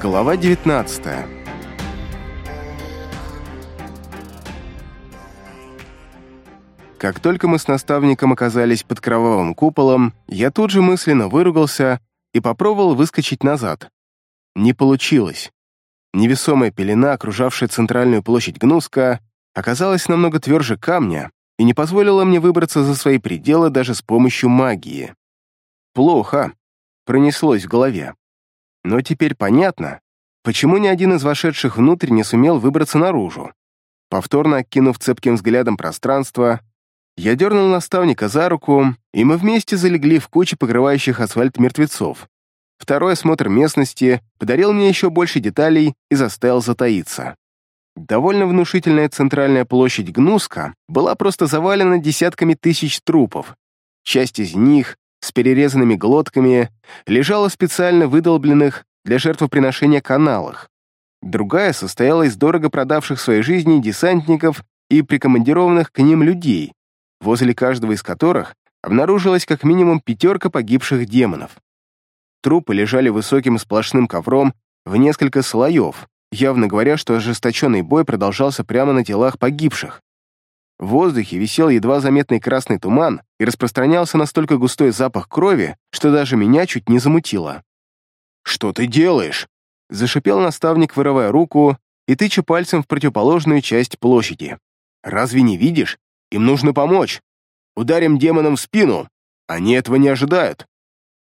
Глава 19 Как только мы с наставником оказались под кровавым куполом, я тут же мысленно выругался и попробовал выскочить назад. Не получилось. Невесомая пелена, окружавшая центральную площадь Гнуска, оказалась намного тверже камня и не позволила мне выбраться за свои пределы даже с помощью магии. Плохо. Пронеслось в голове. Но теперь понятно, почему ни один из вошедших внутрь не сумел выбраться наружу. Повторно окинув цепким взглядом пространство, я дернул наставника за руку, и мы вместе залегли в куче покрывающих асфальт мертвецов. Второй осмотр местности подарил мне еще больше деталей и заставил затаиться. Довольно внушительная центральная площадь Гнуска была просто завалена десятками тысяч трупов. Часть из них, с перерезанными глотками, лежала в специально выдолбленных для жертвоприношения каналах. Другая состояла из дорого продавших своей жизни десантников и прикомандированных к ним людей, возле каждого из которых обнаружилась как минимум пятерка погибших демонов. Трупы лежали высоким сплошным ковром в несколько слоев, явно говоря, что ожесточенный бой продолжался прямо на телах погибших. В воздухе висел едва заметный красный туман и распространялся настолько густой запах крови, что даже меня чуть не замутило. «Что ты делаешь?» — зашипел наставник, вырывая руку и тыча пальцем в противоположную часть площади. «Разве не видишь? Им нужно помочь. Ударим демонам в спину. Они этого не ожидают».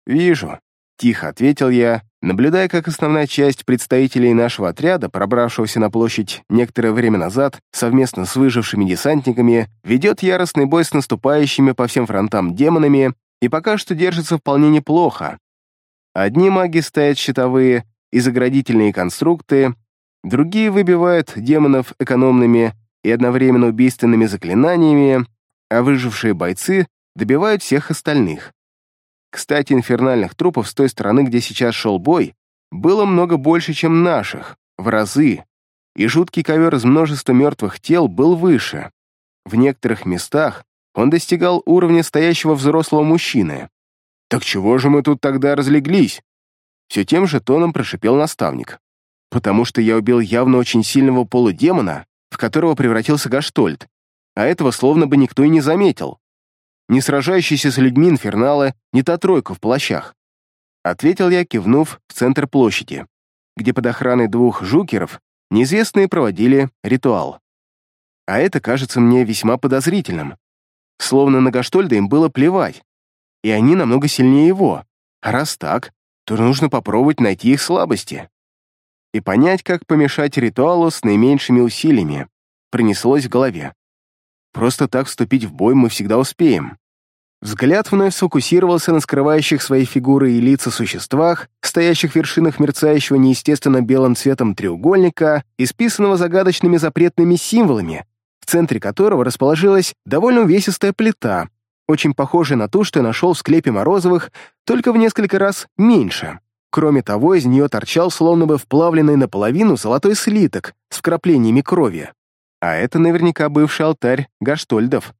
«Вижу», — тихо ответил я, наблюдая, как основная часть представителей нашего отряда, пробравшегося на площадь некоторое время назад, совместно с выжившими десантниками, ведет яростный бой с наступающими по всем фронтам демонами и пока что держится вполне неплохо. Одни маги ставят щитовые и заградительные конструкты, другие выбивают демонов экономными и одновременно убийственными заклинаниями, а выжившие бойцы добивают всех остальных. Кстати, инфернальных трупов с той стороны, где сейчас шел бой, было много больше, чем наших, в разы, и жуткий ковер из множества мертвых тел был выше. В некоторых местах он достигал уровня стоящего взрослого мужчины. «Так чего же мы тут тогда разлеглись?» Все тем же тоном прошипел наставник. «Потому что я убил явно очень сильного полудемона, в которого превратился Гаштольд, а этого словно бы никто и не заметил. Не сражающиеся с людьми инферналы, не та тройка в плащах. Ответил я, кивнув в центр площади, где под охраной двух жукеров неизвестные проводили ритуал. А это кажется мне весьма подозрительным. Словно на Гаштольда им было плевать, и они намного сильнее его. А раз так, то нужно попробовать найти их слабости и понять, как помешать ритуалу с наименьшими усилиями, пронеслось в голове. Просто так вступить в бой мы всегда успеем. Взгляд вновь сфокусировался на скрывающих свои фигуры и лица существах, стоящих в вершинах мерцающего неестественно белым цветом треугольника, исписанного загадочными запретными символами, в центре которого расположилась довольно увесистая плита, очень похожая на ту, что я нашел в склепе Морозовых, только в несколько раз меньше. Кроме того, из нее торчал словно бы вплавленный наполовину золотой слиток с вкраплениями крови. А это наверняка бывший алтарь Гаштольдов.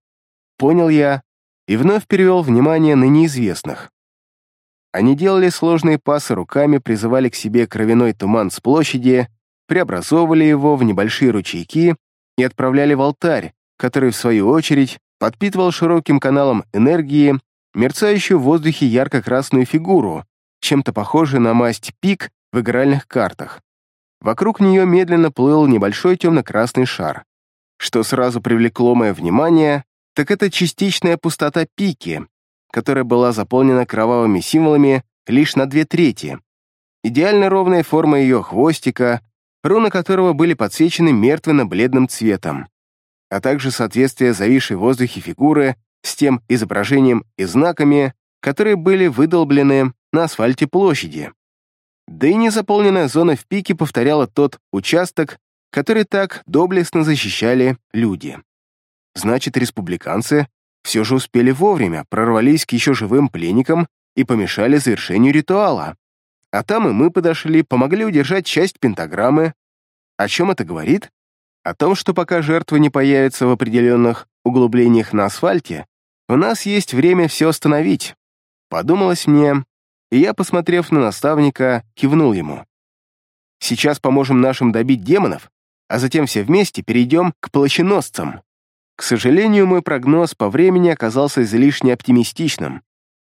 Понял я и вновь перевел внимание на неизвестных. Они делали сложные пасы руками, призывали к себе кровяной туман с площади, преобразовывали его в небольшие ручейки и отправляли в алтарь, который, в свою очередь, подпитывал широким каналом энергии мерцающую в воздухе ярко-красную фигуру, чем-то похожий на масть пик в игральных картах. Вокруг нее медленно плыл небольшой темно-красный шар. Что сразу привлекло мое внимание, так это частичная пустота пики, которая была заполнена кровавыми символами лишь на две трети. Идеально ровная форма ее хвостика, руны которого были подсвечены мертвенно-бледным цветом, а также соответствие зависшей в воздухе фигуры с тем изображением и знаками, которые были выдолблены на асфальте площади. Да и незаполненная зона в пике повторяла тот участок, который так доблестно защищали люди. Значит, республиканцы все же успели вовремя, прорвались к еще живым пленникам и помешали завершению ритуала. А там и мы подошли, помогли удержать часть пентаграммы. О чем это говорит? О том, что пока жертвы не появятся в определенных углублениях на асфальте, у нас есть время все остановить. Подумалось мне, и я, посмотрев на наставника, кивнул ему. Сейчас поможем нашим добить демонов, а затем все вместе перейдем к плащеносцам. К сожалению, мой прогноз по времени оказался излишне оптимистичным.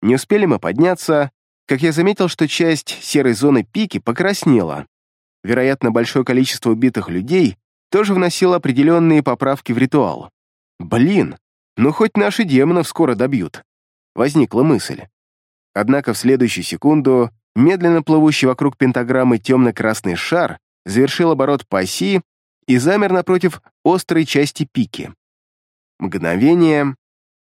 Не успели мы подняться, как я заметил, что часть серой зоны пики покраснела. Вероятно, большое количество убитых людей тоже вносило определенные поправки в ритуал. Блин, ну хоть наши демонов скоро добьют. Возникла мысль. Однако в следующую секунду медленно плывущий вокруг пентаграммы темно-красный шар завершил оборот по оси и замер напротив острой части пики. Мгновение,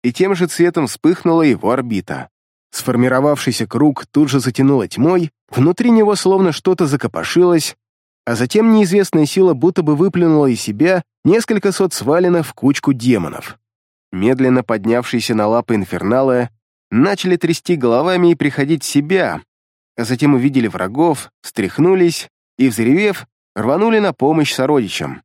и тем же цветом вспыхнула его орбита. Сформировавшийся круг тут же затянуло тьмой, внутри него словно что-то закопошилось, а затем неизвестная сила будто бы выплюнула из себя несколько сот сваленных в кучку демонов. Медленно поднявшиеся на лапы инферналы начали трясти головами и приходить в себя, а затем увидели врагов, встряхнулись и, взревев, рванули на помощь сородичам.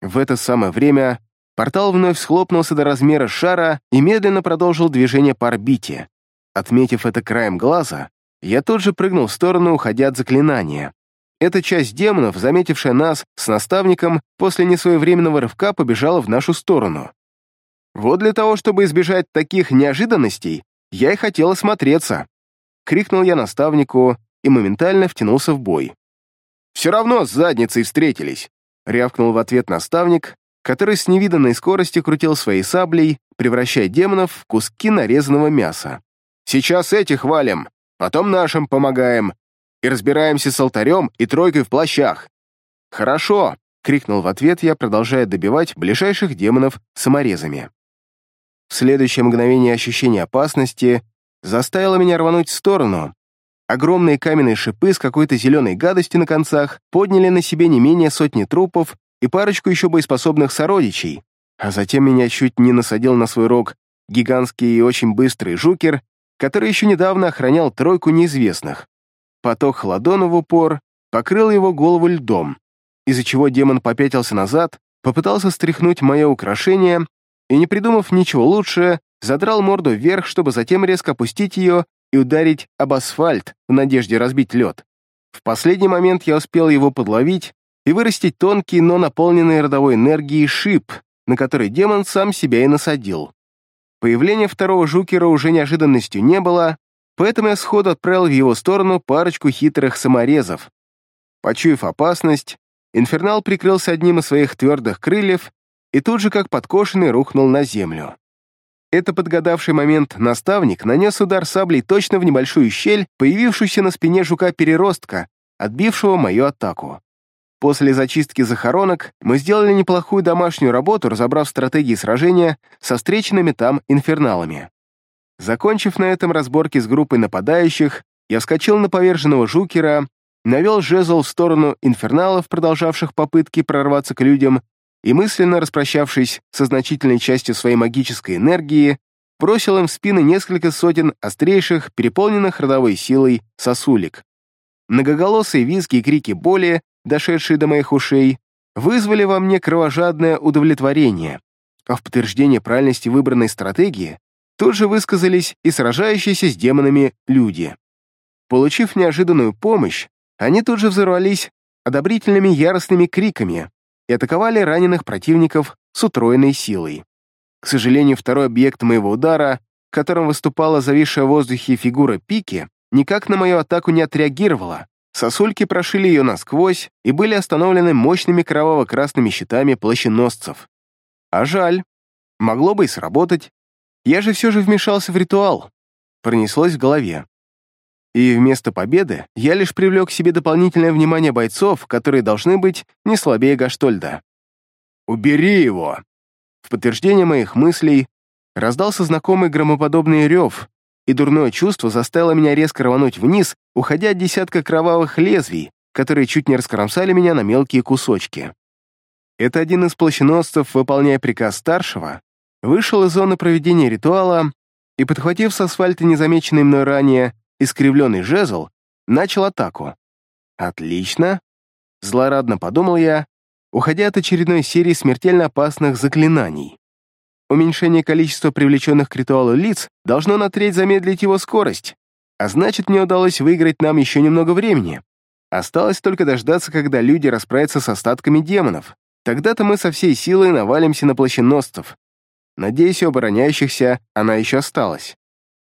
В это самое время Портал вновь схлопнулся до размера шара и медленно продолжил движение по орбите. Отметив это краем глаза, я тут же прыгнул в сторону, уходя от заклинания. Эта часть демонов, заметившая нас с наставником, после несвоевременного рывка побежала в нашу сторону. Вот для того, чтобы избежать таких неожиданностей, я и хотел осмотреться. Крикнул я наставнику и моментально втянулся в бой. «Все равно с задницей встретились», — рявкнул в ответ наставник, который с невиданной скоростью крутил своей саблей, превращая демонов в куски нарезанного мяса. «Сейчас этих валим, потом нашим помогаем, и разбираемся с алтарем и тройкой в плащах». «Хорошо!» — крикнул в ответ я, продолжая добивать ближайших демонов саморезами. В следующее мгновение ощущение опасности заставило меня рвануть в сторону. Огромные каменные шипы с какой-то зеленой гадостью на концах подняли на себе не менее сотни трупов и парочку еще боеспособных сородичей, а затем меня чуть не насадил на свой рог гигантский и очень быстрый жукер, который еще недавно охранял тройку неизвестных. Поток хладона в упор покрыл его голову льдом, из-за чего демон попятился назад, попытался стряхнуть мое украшение и, не придумав ничего лучше, задрал морду вверх, чтобы затем резко опустить ее и ударить об асфальт в надежде разбить лед. В последний момент я успел его подловить и вырастить тонкий, но наполненный родовой энергией шип, на который демон сам себя и насадил. Появление второго жукера уже неожиданностью не было, поэтому я сходу отправил в его сторону парочку хитрых саморезов. Почуяв опасность, инфернал прикрылся одним из своих твердых крыльев и тут же, как подкошенный, рухнул на землю. Это подгадавший момент наставник нанес удар саблей точно в небольшую щель, появившуюся на спине жука-переростка, отбившего мою атаку. После зачистки захоронок мы сделали неплохую домашнюю работу, разобрав стратегии сражения со встреченными там инферналами. Закончив на этом разборки с группой нападающих, я вскочил на поверженного жукера, навел жезл в сторону инферналов, продолжавших попытки прорваться к людям, и мысленно распрощавшись со значительной частью своей магической энергии, бросил им в спины несколько сотен острейших, переполненных родовой силой сосулек. Многоголосые визги и крики боли дошедшие до моих ушей, вызвали во мне кровожадное удовлетворение, а в подтверждение правильности выбранной стратегии тут же высказались и сражающиеся с демонами люди. Получив неожиданную помощь, они тут же взорвались одобрительными яростными криками и атаковали раненых противников с утроенной силой. К сожалению, второй объект моего удара, которым выступала зависшая в воздухе фигура пики, никак на мою атаку не отреагировала, Сосульки прошили ее насквозь и были остановлены мощными кроваво-красными щитами плащеносцев. А жаль. Могло бы и сработать. Я же все же вмешался в ритуал. Пронеслось в голове. И вместо победы я лишь привлек к себе дополнительное внимание бойцов, которые должны быть не слабее Гаштольда. «Убери его!» В подтверждение моих мыслей раздался знакомый громоподобный рев, и дурное чувство заставило меня резко рвануть вниз, уходя от десятка кровавых лезвий, которые чуть не раскромсали меня на мелкие кусочки. Это один из плащеносцев, выполняя приказ старшего, вышел из зоны проведения ритуала и, подхватив с асфальта незамеченный мной ранее искривленный жезл, начал атаку. «Отлично!» — злорадно подумал я, уходя от очередной серии смертельно опасных заклинаний. Уменьшение количества привлеченных к ритуалу лиц должно на треть замедлить его скорость, а значит, мне удалось выиграть нам еще немного времени. Осталось только дождаться, когда люди расправятся с остатками демонов. Тогда-то мы со всей силой навалимся на плащеносцев. Надеюсь, у обороняющихся она еще осталась.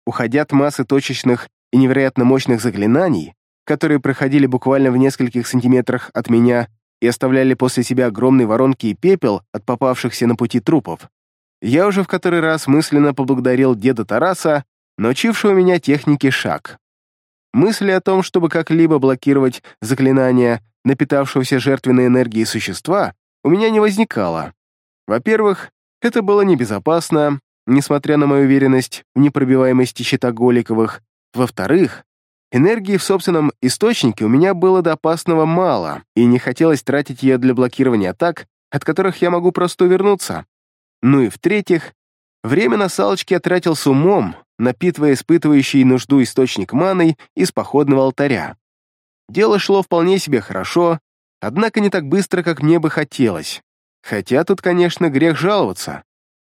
Уходя от массы точечных и невероятно мощных заклинаний, которые проходили буквально в нескольких сантиметрах от меня и оставляли после себя огромные воронки и пепел от попавшихся на пути трупов, я уже в который раз мысленно поблагодарил деда Тараса, научившего меня технике шаг. Мысли о том, чтобы как-либо блокировать заклинания напитавшегося жертвенной энергией существа, у меня не возникало. Во-первых, это было небезопасно, несмотря на мою уверенность в непробиваемости щита Голиковых. Во-вторых, энергии в собственном источнике у меня было до опасного мало, и не хотелось тратить ее для блокирования атак, от которых я могу просто увернуться. Ну и в-третьих, время на салочке я тратил с умом, напитывая испытывающий нужду источник маной из походного алтаря. Дело шло вполне себе хорошо, однако не так быстро, как мне бы хотелось. Хотя тут, конечно, грех жаловаться.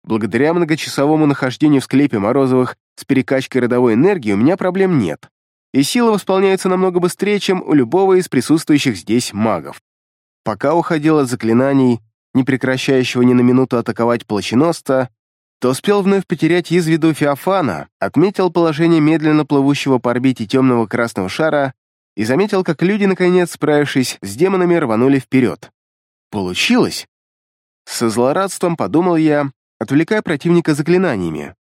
Благодаря многочасовому нахождению в склепе Морозовых с перекачкой родовой энергии у меня проблем нет, и сила восполняется намного быстрее, чем у любого из присутствующих здесь магов. Пока уходил от заклинаний, не прекращающего ни на минуту атаковать плащеносца, то успел вновь потерять из виду Феофана, отметил положение медленно плывущего по орбите темного красного шара и заметил, как люди, наконец, справившись с демонами, рванули вперед. Получилось! Со злорадством подумал я, отвлекая противника заклинаниями.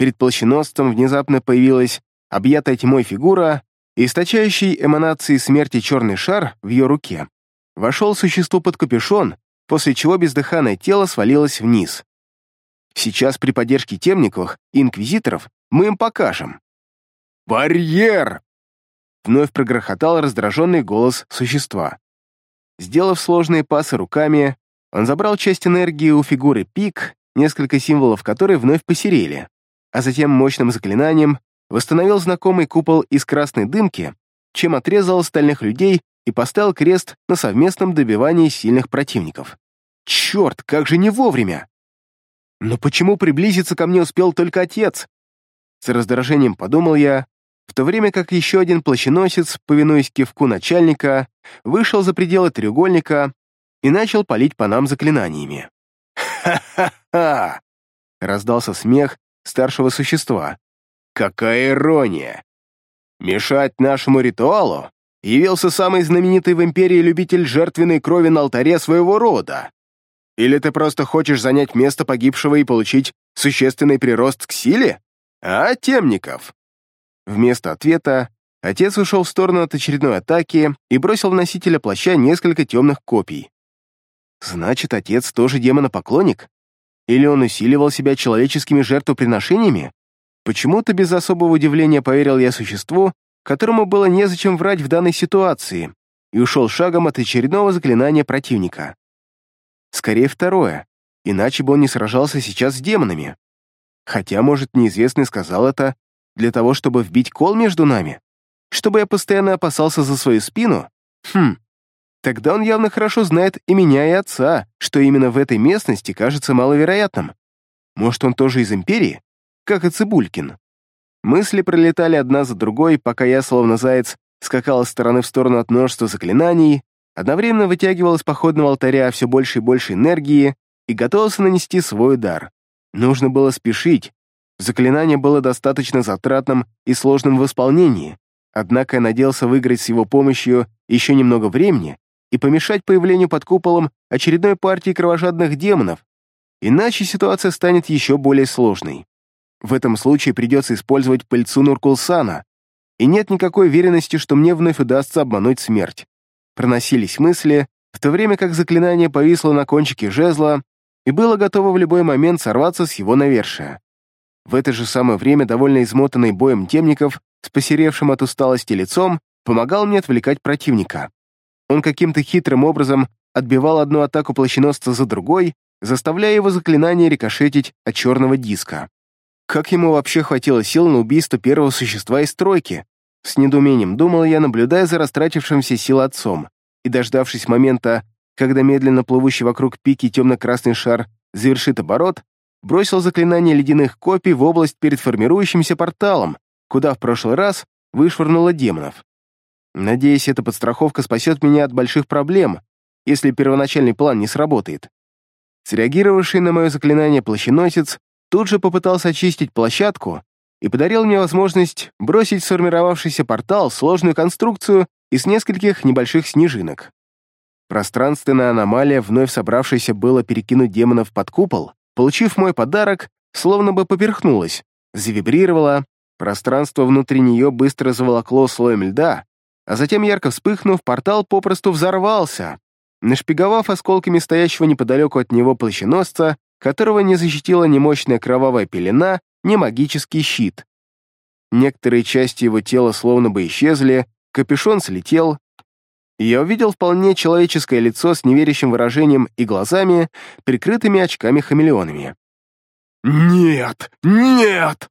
Перед плащеносцем внезапно появилась объятая тьмой фигура, источающий эманации смерти черный шар в ее руке. Вошел существо под капюшон, после чего бездыханное тело свалилось вниз. Сейчас при поддержке темниковых и инквизиторов мы им покажем. «Барьер!» Вновь прогрохотал раздраженный голос существа. Сделав сложные пасы руками, он забрал часть энергии у фигуры пик, несколько символов которой вновь посерели, а затем мощным заклинанием восстановил знакомый купол из красной дымки, чем отрезал остальных людей и поставил крест на совместном добивании сильных противников. Черт, как же не вовремя! Но почему приблизиться ко мне успел только отец? С раздражением подумал я, в то время как еще один плащеносец, повинуясь кивку начальника, вышел за пределы треугольника и начал палить по нам заклинаниями. «Ха-ха-ха!» — раздался смех старшего существа. «Какая ирония! Мешать нашему ритуалу явился самый знаменитый в Империи любитель жертвенной крови на алтаре своего рода. Или ты просто хочешь занять место погибшего и получить существенный прирост к силе? А, Темников?» Вместо ответа отец ушел в сторону от очередной атаки и бросил в носителя плаща несколько темных копий. Значит, отец тоже демонопоклонник? Или он усиливал себя человеческими жертвоприношениями? Почему-то без особого удивления поверил я существу, которому было незачем врать в данной ситуации, и ушел шагом от очередного заклинания противника. Скорее второе, иначе бы он не сражался сейчас с демонами. Хотя, может, неизвестный сказал это для того, чтобы вбить кол между нами? Чтобы я постоянно опасался за свою спину? Хм, тогда он явно хорошо знает и меня, и отца, что именно в этой местности кажется маловероятным. Может, он тоже из Империи? Как и Цибулькин. Мысли пролетали одна за другой, пока я, словно заяц, скакал из стороны в сторону от множества заклинаний, одновременно вытягивал из походного алтаря все больше и больше энергии и готовился нанести свой удар. Нужно было спешить. Заклинание было достаточно затратным и сложным в исполнении, однако я надеялся выиграть с его помощью еще немного времени и помешать появлению под куполом очередной партии кровожадных демонов, иначе ситуация станет еще более сложной. В этом случае придется использовать пыльцу Нуркулсана, и нет никакой уверенности, что мне вновь удастся обмануть смерть. Проносились мысли, в то время как заклинание повисло на кончике жезла и было готово в любой момент сорваться с его навершия. В это же самое время довольно измотанный боем темников с посеревшим от усталости лицом помогал мне отвлекать противника. Он каким-то хитрым образом отбивал одну атаку плащеносца за другой, заставляя его заклинание рикошетить от черного диска. Как ему вообще хватило сил на убийство первого существа из стройки? С недоумением думал я, наблюдая за растратившимся сил отцом, и, дождавшись момента, когда медленно плывущий вокруг пики темно-красный шар завершит оборот, бросил заклинание ледяных копий в область перед формирующимся порталом, куда в прошлый раз вышвырнуло демонов. Надеюсь, эта подстраховка спасет меня от больших проблем, если первоначальный план не сработает. Среагировавший на мое заклинание плащеносец тут же попытался очистить площадку и подарил мне возможность бросить сформировавшийся портал сложную конструкцию из нескольких небольших снежинок. Пространственная аномалия, вновь собравшаяся было перекинуть демонов под купол, получив мой подарок, словно бы поперхнулась, завибрировала, пространство внутри нее быстро заволокло слоем льда, а затем, ярко вспыхнув, портал попросту взорвался, нашпиговав осколками стоящего неподалеку от него плащеносца, которого не защитила ни мощная кровавая пелена, ни магический щит. Некоторые части его тела словно бы исчезли, капюшон слетел, я увидел вполне человеческое лицо с неверящим выражением и глазами, прикрытыми очками-хамелеонами. «Нет! Нет!»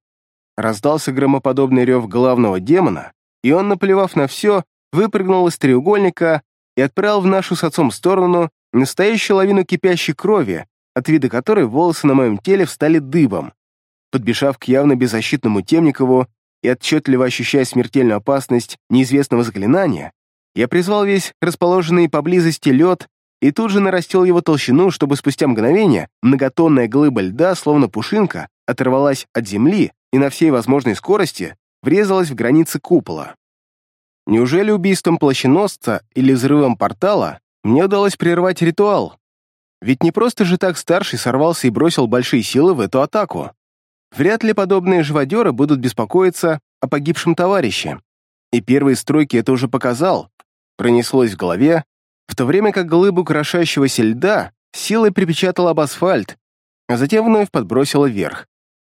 Раздался громоподобный рев главного демона, и он, наплевав на все, выпрыгнул из треугольника и отправил в нашу с отцом сторону настоящую лавину кипящей крови, от вида которой волосы на моем теле встали дыбом. Подбежав к явно беззащитному Темникову и отчетливо ощущая смертельную опасность неизвестного заклинания, я призвал весь расположенный поблизости лед и тут же нарастил его толщину, чтобы спустя мгновение многотонная глыба льда, словно пушинка, оторвалась от земли и на всей возможной скорости врезалась в границы купола. Неужели убийством плащеносца или взрывом портала мне удалось прервать ритуал? Ведь не просто же так старший сорвался и бросил большие силы в эту атаку. Вряд ли подобные живодеры будут беспокоиться о погибшем товарище. И первые стройки это уже показал. Пронеслось в голове, в то время как глыбу крошащегося льда силой припечатала об асфальт, а затем вновь подбросила вверх.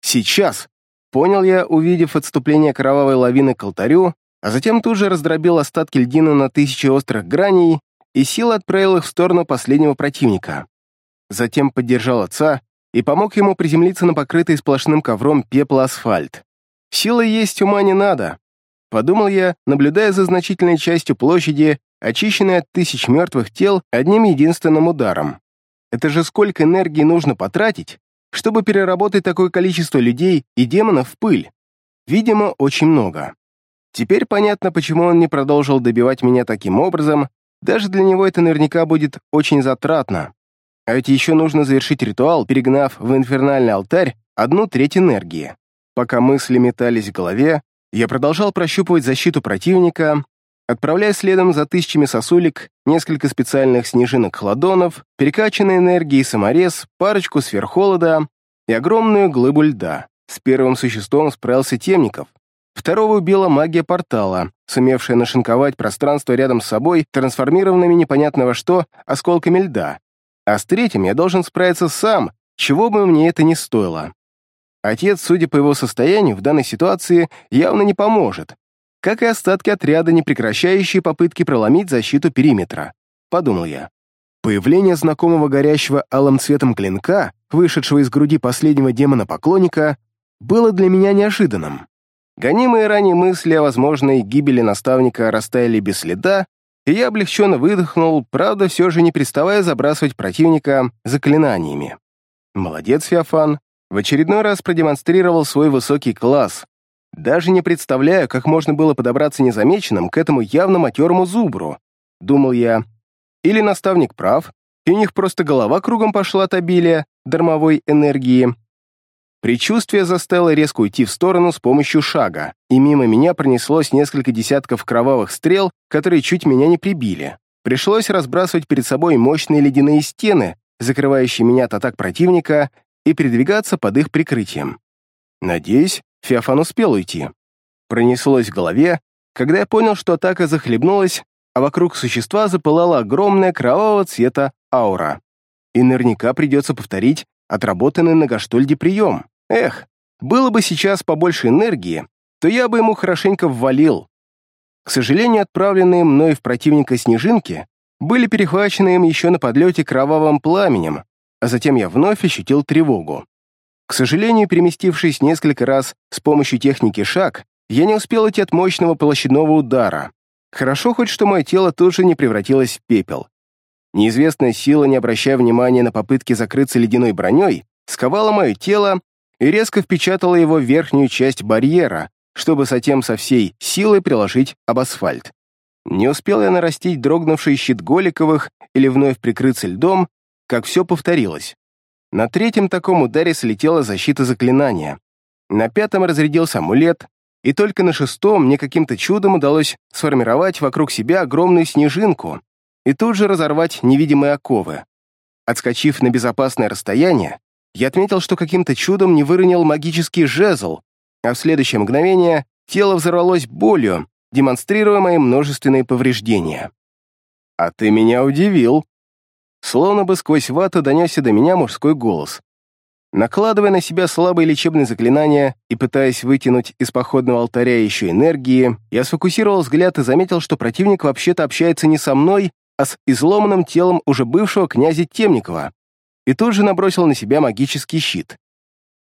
«Сейчас!» — понял я, увидев отступление кровавой лавины к алтарю, а затем тут же раздробил остатки льдины на тысячи острых граней и силой отправил их в сторону последнего противника. Затем поддержал отца и помог ему приземлиться на покрытый сплошным ковром пепла асфальт. Силы есть, ума не надо. Подумал я, наблюдая за значительной частью площади, очищенной от тысяч мертвых тел одним единственным ударом. Это же сколько энергии нужно потратить, чтобы переработать такое количество людей и демонов в пыль? Видимо, очень много. Теперь понятно, почему он не продолжил добивать меня таким образом, даже для него это наверняка будет очень затратно. А ведь еще нужно завершить ритуал, перегнав в инфернальный алтарь одну треть энергии. Пока мысли метались в голове, я продолжал прощупывать защиту противника, отправляя следом за тысячами сосулек несколько специальных снежинок-хладонов, перекачанной энергии саморез, парочку сверххолода и огромную глыбу льда. С первым существом справился Темников. Второго убила магия портала, сумевшая нашинковать пространство рядом с собой, трансформированными непонятно во что осколками льда. А с третьим я должен справиться сам, чего бы мне это ни стоило. Отец, судя по его состоянию, в данной ситуации явно не поможет, как и остатки отряда, не прекращающие попытки проломить защиту периметра, подумал я. Появление знакомого горящего алым цветом клинка, вышедшего из груди последнего демона-поклонника, было для меня неожиданным. Гонимые ранее мысли о возможной гибели наставника растаяли без следа, и я облегченно выдохнул, правда, все же не переставая забрасывать противника заклинаниями. Молодец, Феофан, в очередной раз продемонстрировал свой высокий класс. Даже не представляю, как можно было подобраться незамеченным к этому явно матерому зубру. Думал я. Или наставник прав, и у них просто голова кругом пошла от обилия дармовой энергии. Причувствие заставило резко уйти в сторону с помощью шага, и мимо меня пронеслось несколько десятков кровавых стрел, которые чуть меня не прибили. Пришлось разбрасывать перед собой мощные ледяные стены, закрывающие меня от атак противника, и передвигаться под их прикрытием. Надеюсь, Феофан успел уйти. Пронеслось в голове, когда я понял, что атака захлебнулась, а вокруг существа запылала огромная кровавого цвета аура. И наверняка придется повторить отработанный на Гаштольде прием. Эх, было бы сейчас побольше энергии, то я бы ему хорошенько ввалил. К сожалению, отправленные мной в противника снежинки были перехвачены им еще на подлете кровавым пламенем, а затем я вновь ощутил тревогу. К сожалению, переместившись несколько раз с помощью техники шаг, я не успел идти от мощного площадного удара. Хорошо хоть, что мое тело тут же не превратилось в пепел. Неизвестная сила, не обращая внимания на попытки закрыться ледяной броней, сковала мое тело и резко впечатала его в верхнюю часть барьера, чтобы затем со всей силой приложить об асфальт. Не успел я нарастить дрогнувший щит Голиковых или вновь прикрыться льдом, как все повторилось. На третьем таком ударе слетела защита заклинания. На пятом разрядился амулет, и только на шестом мне каким-то чудом удалось сформировать вокруг себя огромную снежинку и тут же разорвать невидимые оковы. Отскочив на безопасное расстояние, я отметил, что каким-то чудом не выронил магический жезл, а в следующее мгновение тело взорвалось болью, демонстрируя мои множественные повреждения. «А ты меня удивил!» Словно бы сквозь вату донесся до меня мужской голос. Накладывая на себя слабые лечебные заклинания и пытаясь вытянуть из походного алтаря еще энергии, я сфокусировал взгляд и заметил, что противник вообще-то общается не со мной, а с изломанным телом уже бывшего князя Темникова, и тут же набросил на себя магический щит.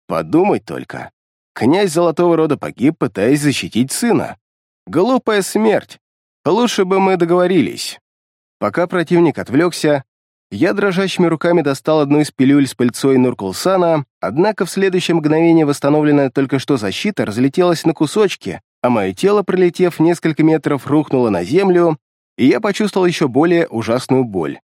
Подумать только. Князь Золотого Рода погиб, пытаясь защитить сына. Глупая смерть. Лучше бы мы договорились. Пока противник отвлекся, я дрожащими руками достал одну из пилюль с пыльцой Нуркулсана, однако в следующее мгновение восстановленная только что защита разлетелась на кусочки, а мое тело, пролетев несколько метров, рухнуло на землю, и я почувствовал еще более ужасную боль.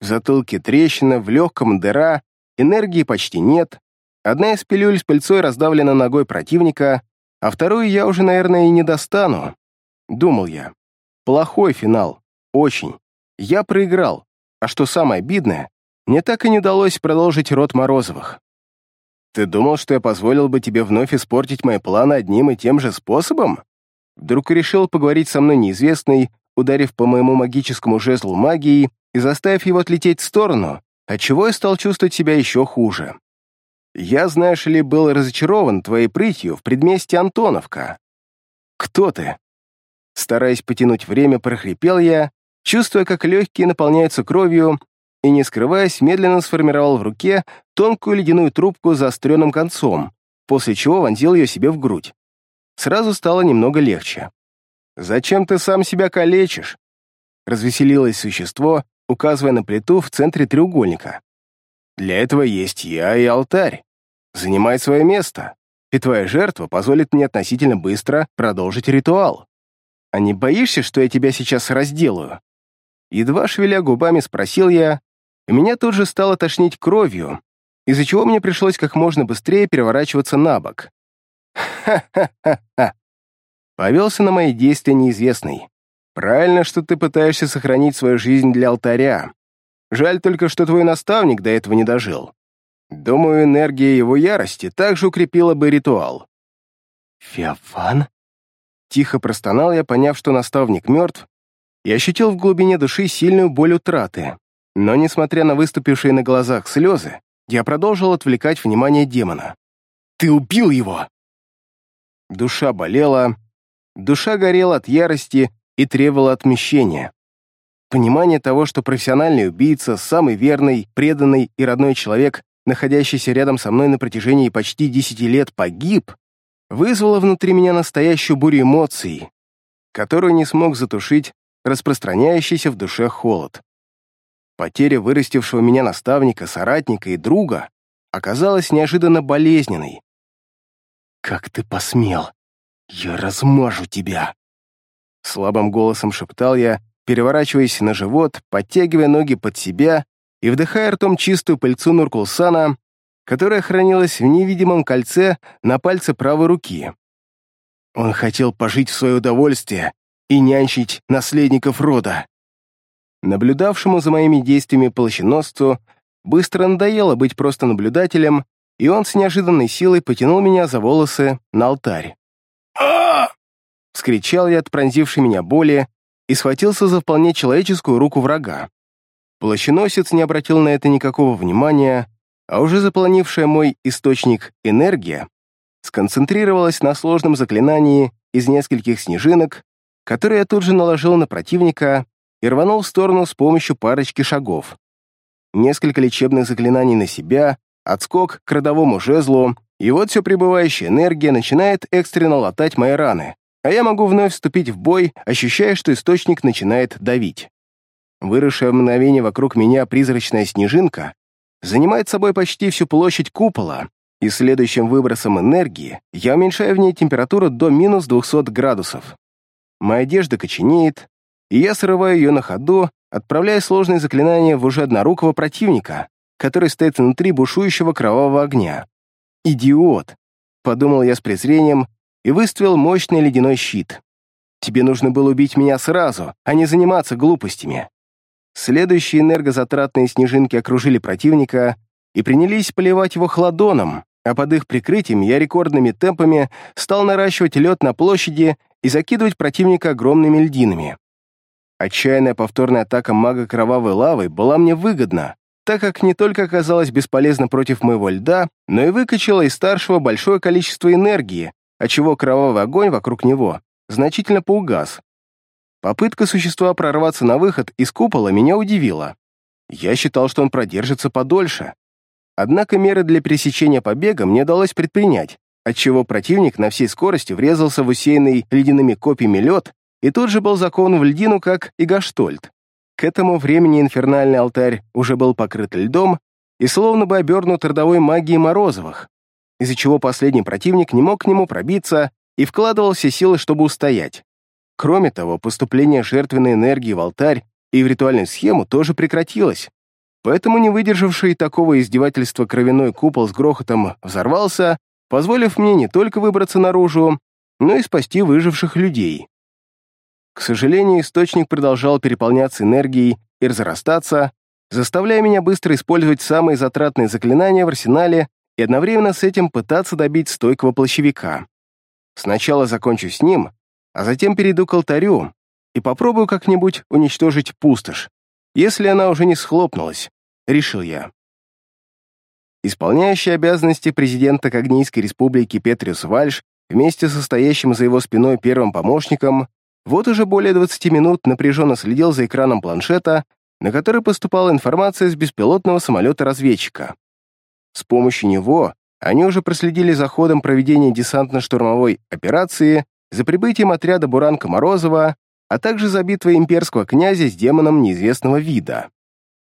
В затылке трещина, в легком дыра, энергии почти нет, одна из пилюль с пыльцой раздавлена ногой противника, а вторую я уже, наверное, и не достану. Думал я. Плохой финал. Очень. Я проиграл. А что самое обидное, мне так и не удалось продолжить род Морозовых. Ты думал, что я позволил бы тебе вновь испортить мои планы одним и тем же способом? Вдруг решил поговорить со мной неизвестный, ударив по моему магическому жезлу магией и заставив его отлететь в сторону, отчего я стал чувствовать себя еще хуже. Я, знаешь ли, был разочарован твоей прытью в предместье Антоновка. Кто ты? Стараясь потянуть время, прохрипел я, чувствуя, как легкие наполняются кровью, и, не скрываясь, медленно сформировал в руке тонкую ледяную трубку с заостренным концом, после чего вонзил ее себе в грудь. Сразу стало немного легче. «Зачем ты сам себя калечишь?» Развеселилось существо, указывая на плиту в центре треугольника. Для этого есть я и алтарь. Занимай свое место, и твоя жертва позволит мне относительно быстро продолжить ритуал. А не боишься, что я тебя сейчас разделаю?» Едва шевеля губами спросил я, и меня тут же стало тошнить кровью, из-за чего мне пришлось как можно быстрее переворачиваться на бок. «Ха-ха-ха-ха!» Повелся на мои действия неизвестный. «Правильно, что ты пытаешься сохранить свою жизнь для алтаря, Жаль только, что твой наставник до этого не дожил. Думаю, энергия его ярости также укрепила бы ритуал». «Феофан?» Тихо простонал я, поняв, что наставник мертв, и ощутил в глубине души сильную боль утраты. Но, несмотря на выступившие на глазах слезы, я продолжил отвлекать внимание демона. «Ты убил его!» Душа болела, душа горела от ярости и требовала отмещения. Понимание того, что профессиональный убийца, самый верный, преданный и родной человек, находящийся рядом со мной на протяжении почти десяти лет, погиб, вызвало внутри меня настоящую бурю эмоций, которую не смог затушить распространяющийся в душе холод. Потеря вырастившего меня наставника, соратника и друга оказалась неожиданно болезненной. «Как ты посмел? Я размажу тебя!» Слабым голосом шептал я, переворачиваясь на живот, подтягивая ноги под себя и вдыхая ртом чистую пыльцу Нуркулсана, которая хранилась в невидимом кольце на пальце правой руки. Он хотел пожить в свое удовольствие и нянчить наследников рода. Наблюдавшему за моими действиями полощеносцу быстро надоело быть просто наблюдателем, и он с неожиданной силой потянул меня за волосы на алтарь. а Вскричал я от пронзившей меня боли и схватился за вполне человеческую руку врага. Плащеносец не обратил на это никакого внимания, а уже заполонившая мой источник энергия сконцентрировалась на сложном заклинании из нескольких снежинок, которые я тут же наложил на противника и рванул в сторону с помощью парочки шагов. Несколько лечебных заклинаний на себя, отскок к родовому жезлу, и вот все пребывающая энергия начинает экстренно латать мои раны а я могу вновь вступить в бой, ощущая, что источник начинает давить. Выросшая в мгновение вокруг меня призрачная снежинка занимает собой почти всю площадь купола, и следующим выбросом энергии я уменьшаю в ней температуру до минус 200 градусов. Моя одежда коченеет, и я срываю ее на ходу, отправляя сложные заклинания в уже однорукого противника, который стоит внутри бушующего кровавого огня. «Идиот!» — подумал я с презрением и выставил мощный ледяной щит. «Тебе нужно было убить меня сразу, а не заниматься глупостями». Следующие энергозатратные снежинки окружили противника и принялись поливать его хладоном, а под их прикрытием я рекордными темпами стал наращивать лед на площади и закидывать противника огромными льдинами. Отчаянная повторная атака мага кровавой лавы была мне выгодна, так как не только оказалась бесполезна против моего льда, но и выкачала из старшего большое количество энергии, отчего кровавый огонь вокруг него значительно поугас. Попытка существа прорваться на выход из купола меня удивила. Я считал, что он продержится подольше. Однако меры для пересечения побега мне удалось предпринять, отчего противник на всей скорости врезался в усеянный ледяными копьями лед и тут же был закован в льдину, как и Гаштольд. К этому времени инфернальный алтарь уже был покрыт льдом и словно бы обернут родовой магией Морозовых, из-за чего последний противник не мог к нему пробиться и вкладывал все силы, чтобы устоять. Кроме того, поступление жертвенной энергии в алтарь и в ритуальную схему тоже прекратилось, поэтому не выдержавший такого издевательства кровяной купол с грохотом взорвался, позволив мне не только выбраться наружу, но и спасти выживших людей. К сожалению, источник продолжал переполняться энергией и разрастаться, заставляя меня быстро использовать самые затратные заклинания в арсенале и одновременно с этим пытаться добить стойкого плащевика. Сначала закончу с ним, а затем перейду к алтарю и попробую как-нибудь уничтожить пустошь, если она уже не схлопнулась, решил я. Исполняющий обязанности президента Когнийской республики Петриус Вальш вместе со стоящим за его спиной первым помощником вот уже более 20 минут напряженно следил за экраном планшета, на который поступала информация с беспилотного самолета-разведчика. С помощью него они уже проследили за ходом проведения десантно-штурмовой операции за прибытием отряда Буранка Морозова, а также за битвой имперского князя с демоном неизвестного вида.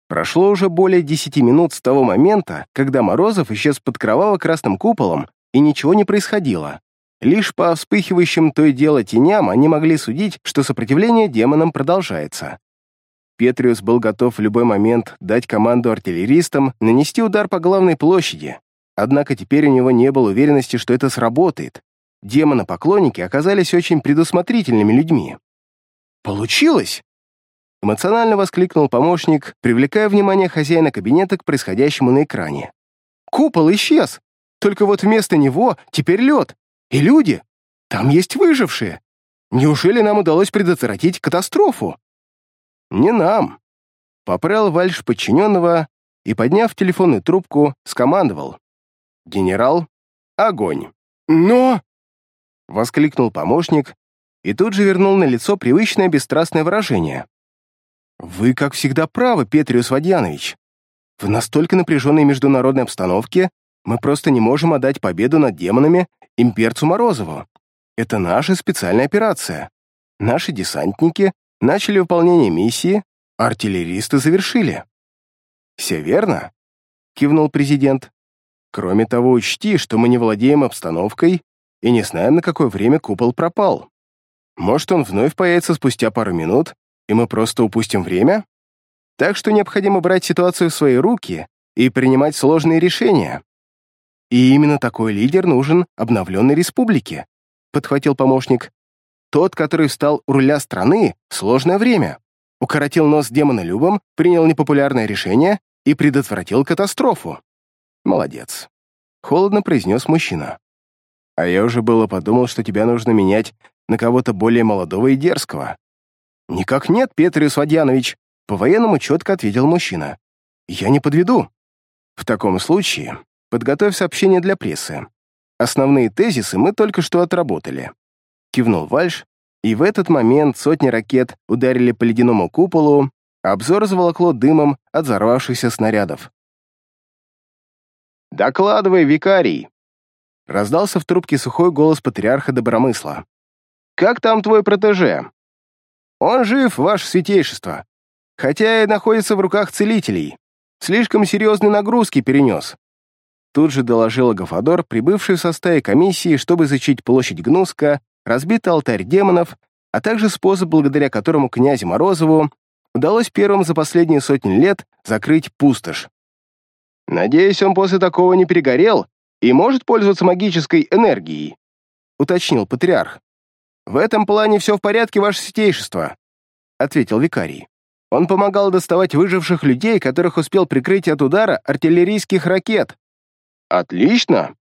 Прошло уже более десяти минут с того момента, когда Морозов исчез под кроваво-красным куполом, и ничего не происходило. Лишь по вспыхивающим то и дело теням они могли судить, что сопротивление демонам продолжается. Петриус был готов в любой момент дать команду артиллеристам нанести удар по главной площади, однако теперь у него не было уверенности, что это сработает, демона-поклонники оказались очень предусмотрительными людьми. «Получилось!» Эмоционально воскликнул помощник, привлекая внимание хозяина кабинета к происходящему на экране. «Купол исчез! Только вот вместо него теперь лед! И люди! Там есть выжившие! Неужели нам удалось предотвратить катастрофу?» «Не нам!» Попрял Вальш подчиненного и, подняв телефонную трубку, скомандовал. «Генерал, огонь!» «Но...» — воскликнул помощник и тут же вернул на лицо привычное бесстрастное выражение. «Вы, как всегда, правы, Петриус Вадьянович. В настолько напряженной международной обстановке мы просто не можем отдать победу над демонами имперцу Морозову. Это наша специальная операция. Наши десантники начали выполнение миссии, артиллеристы завершили». «Все верно?» — кивнул президент. «Кроме того, учти, что мы не владеем обстановкой и не знаем, на какое время купол пропал. Может, он вновь появится спустя пару минут, и мы просто упустим время? Так что необходимо брать ситуацию в свои руки и принимать сложные решения. И именно такой лидер нужен обновленной республике, подхватил помощник. Тот, который встал у руля страны в сложное время, укоротил нос демонолюбом, принял непопулярное решение и предотвратил катастрофу. Молодец. Холодно произнес мужчина. А я уже было подумал, что тебя нужно менять на кого-то более молодого и дерзкого. Никак нет, Петриус Вадьянович, по-военному четко ответил мужчина. Я не подведу. В таком случае подготовь сообщение для прессы. Основные тезисы мы только что отработали. Кивнул Вальш, и в этот момент сотни ракет ударили по ледяному куполу, а обзор заволокло дымом от взорвавшихся снарядов. «Докладывай, викарий!» Раздался в трубке сухой голос патриарха Добромысла. «Как там твой протеже?» «Он жив, ваше святейшество, хотя и находится в руках целителей. Слишком серьезные нагрузки перенес». Тут же доложил Агафадор, прибывший в составе комиссии, чтобы изучить площадь Гнуска, разбитый алтарь демонов, а также способ, благодаря которому князю Морозову удалось первым за последние сотни лет закрыть пустошь. «Надеюсь, он после такого не перегорел и может пользоваться магической энергией», уточнил патриарх. «В этом плане все в порядке, ваше святейшество», ответил викарий. Он помогал доставать выживших людей, которых успел прикрыть от удара артиллерийских ракет. «Отлично!»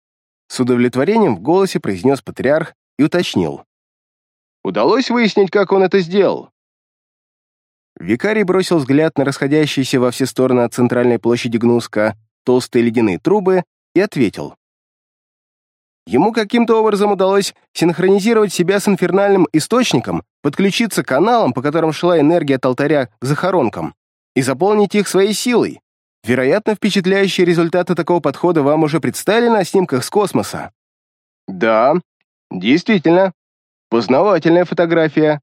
С удовлетворением в голосе произнес патриарх и уточнил. «Удалось выяснить, как он это сделал?» Викарий бросил взгляд на расходящиеся во все стороны от центральной площади Гнуска толстые ледяные трубы и ответил. Ему каким-то образом удалось синхронизировать себя с инфернальным источником, подключиться к каналам, по которым шла энергия от алтаря к захоронкам, и заполнить их своей силой. Вероятно, впечатляющие результаты такого подхода вам уже представили на снимках с космоса. Да, действительно. Познавательная фотография,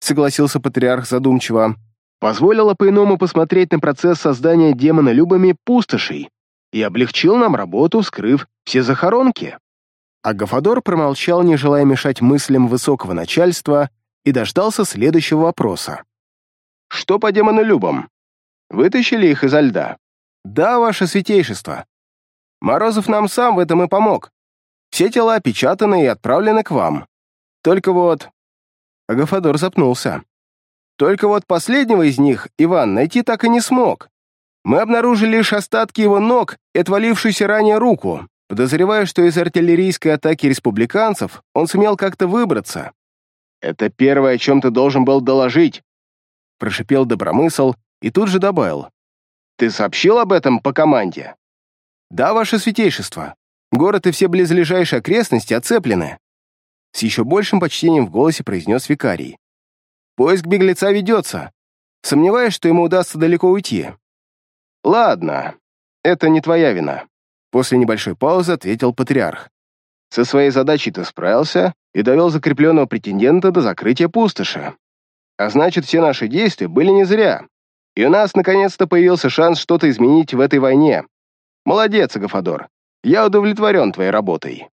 согласился патриарх задумчиво. Позволила по-иному посмотреть на процесс создания демона любыми пустошей и облегчил нам работу, вскрыв все захоронки. А Гафадор промолчал, не желая мешать мыслям высокого начальства, и дождался следующего вопроса. «Что по демонолюбам? Вытащили их изо льда?» «Да, ваше святейшество. Морозов нам сам в этом и помог. Все тела опечатаны и отправлены к вам. Только вот...» Агафадор запнулся. «Только вот последнего из них Иван найти так и не смог. Мы обнаружили лишь остатки его ног и отвалившуюся ранее руку. Подозреваю, что из артиллерийской атаки республиканцев он сумел как-то выбраться. «Это первое, о чем ты должен был доложить», — прошипел Добромысл и тут же добавил. «Ты сообщил об этом по команде?» «Да, ваше святейшество. Город и все близлежащие окрестности оцеплены», — с еще большим почтением в голосе произнес викарий. «Поиск беглеца ведется. Сомневаюсь, что ему удастся далеко уйти». «Ладно, это не твоя вина», После небольшой паузы ответил патриарх. «Со своей задачей ты справился и довел закрепленного претендента до закрытия пустоши. А значит, все наши действия были не зря. И у нас наконец-то появился шанс что-то изменить в этой войне. Молодец, Агафадор. Я удовлетворен твоей работой».